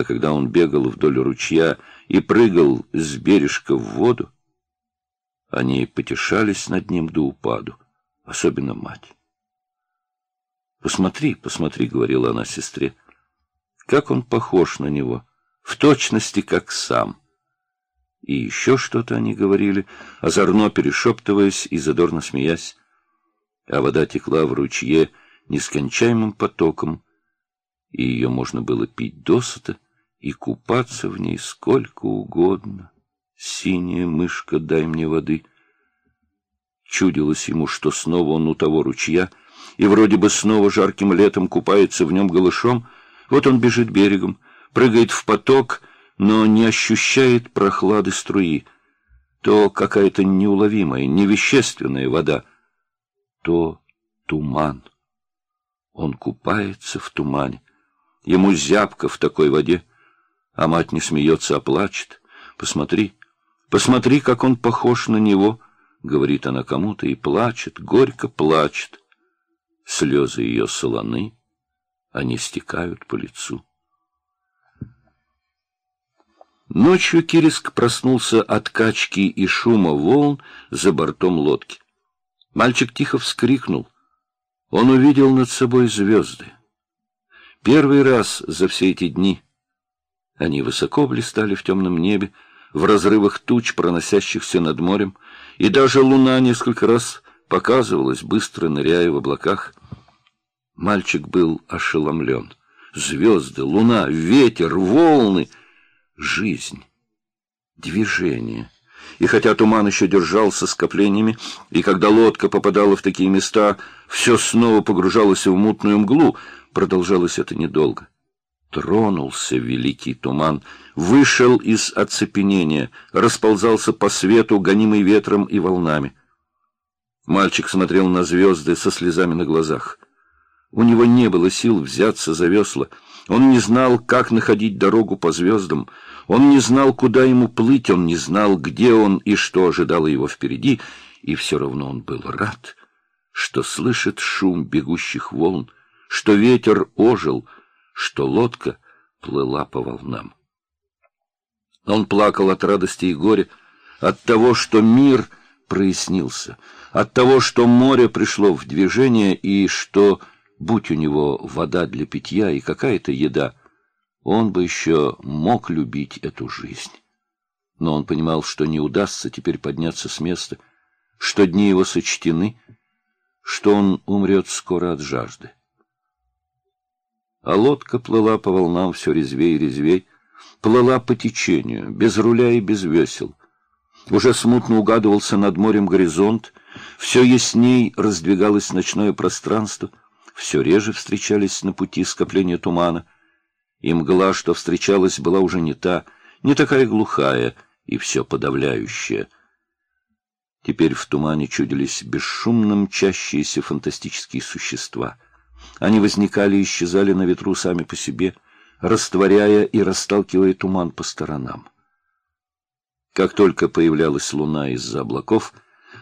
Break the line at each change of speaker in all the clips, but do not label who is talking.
А когда он бегал вдоль ручья и прыгал с бережка в воду, они потешались над ним до упаду, особенно мать. «Посмотри, посмотри», — говорила она сестре, — «как он похож на него, в точности, как сам». И еще что-то они говорили, озорно перешептываясь и задорно смеясь. А вода текла в ручье нескончаемым потоком, и ее можно было пить досыта и купаться в ней сколько угодно. Синяя мышка, дай мне воды. Чудилось ему, что снова он у того ручья, и вроде бы снова жарким летом купается в нем голышом. Вот он бежит берегом, прыгает в поток, но не ощущает прохлады струи. То какая-то неуловимая, невещественная вода, то туман. Он купается в тумане. Ему зябко в такой воде, а мать не смеется, а плачет. Посмотри, посмотри, как он похож на него, — говорит она кому-то, и плачет, горько плачет. Слезы ее солоны, они стекают по лицу. Ночью Кириск проснулся от качки и шума волн за бортом лодки. Мальчик тихо вскрикнул. Он увидел над собой звезды. Первый раз за все эти дни они высоко блистали в темном небе, в разрывах туч, проносящихся над морем, и даже луна несколько раз показывалась, быстро ныряя в облаках. Мальчик был ошеломлен. Звезды, луна, ветер, волны — жизнь, движение. И хотя туман еще держался скоплениями, и когда лодка попадала в такие места, все снова погружалось в мутную мглу, продолжалось это недолго. Тронулся великий туман, вышел из оцепенения, расползался по свету, гонимый ветром и волнами. Мальчик смотрел на звезды со слезами на глазах. У него не было сил взяться за весла. Он не знал, как находить дорогу по звездам. Он не знал, куда ему плыть, он не знал, где он и что ожидало его впереди, и все равно он был рад, что слышит шум бегущих волн, что ветер ожил, что лодка плыла по волнам. Он плакал от радости и горя, от того, что мир прояснился, от того, что море пришло в движение и что, будь у него вода для питья и какая-то еда, он бы еще мог любить эту жизнь. Но он понимал, что не удастся теперь подняться с места, что дни его сочтены, что он умрет скоро от жажды. А лодка плыла по волнам все резвей и резвей, плыла по течению, без руля и без весел. Уже смутно угадывался над морем горизонт, все ясней раздвигалось ночное пространство, все реже встречались на пути скопления тумана — и мгла, что встречалась, была уже не та, не такая глухая и все подавляющая. Теперь в тумане чудились бесшумно мчащиеся фантастические существа. Они возникали и исчезали на ветру сами по себе, растворяя и расталкивая туман по сторонам. Как только появлялась луна из-за облаков,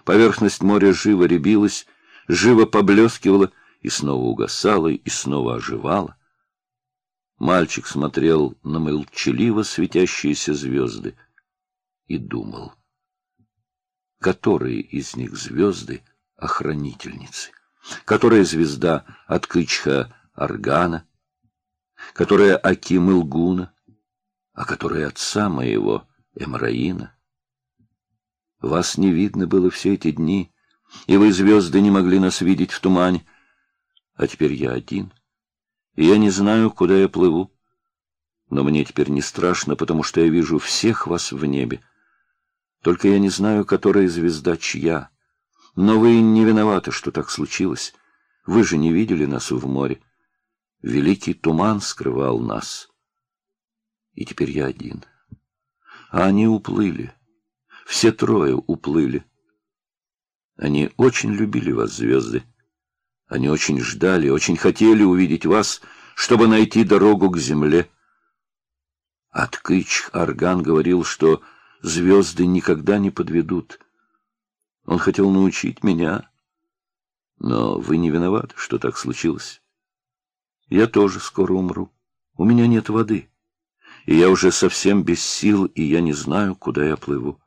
поверхность моря живо рябилась, живо поблескивала и снова угасала, и снова оживала. Мальчик смотрел на молчаливо светящиеся звезды и думал, которые из них звезды — охранительницы, которая звезда от Кычха Аргана, которая Аким Илгуна, а которая отца моего Эмраина. Вас не видно было все эти дни, и вы, звезды, не могли нас видеть в тумане, а теперь я один — и я не знаю, куда я плыву. Но мне теперь не страшно, потому что я вижу всех вас в небе. Только я не знаю, которая звезда чья. Но вы не виноваты, что так случилось. Вы же не видели нас в море. Великий туман скрывал нас. И теперь я один. А они уплыли. Все трое уплыли. Они очень любили вас, звезды. Они очень ждали, очень хотели увидеть вас, чтобы найти дорогу к земле. Откыч Арган говорил, что звезды никогда не подведут. Он хотел научить меня, но вы не виноваты, что так случилось. Я тоже скоро умру. У меня нет воды. и я уже совсем без сил, и я не знаю, куда я плыву.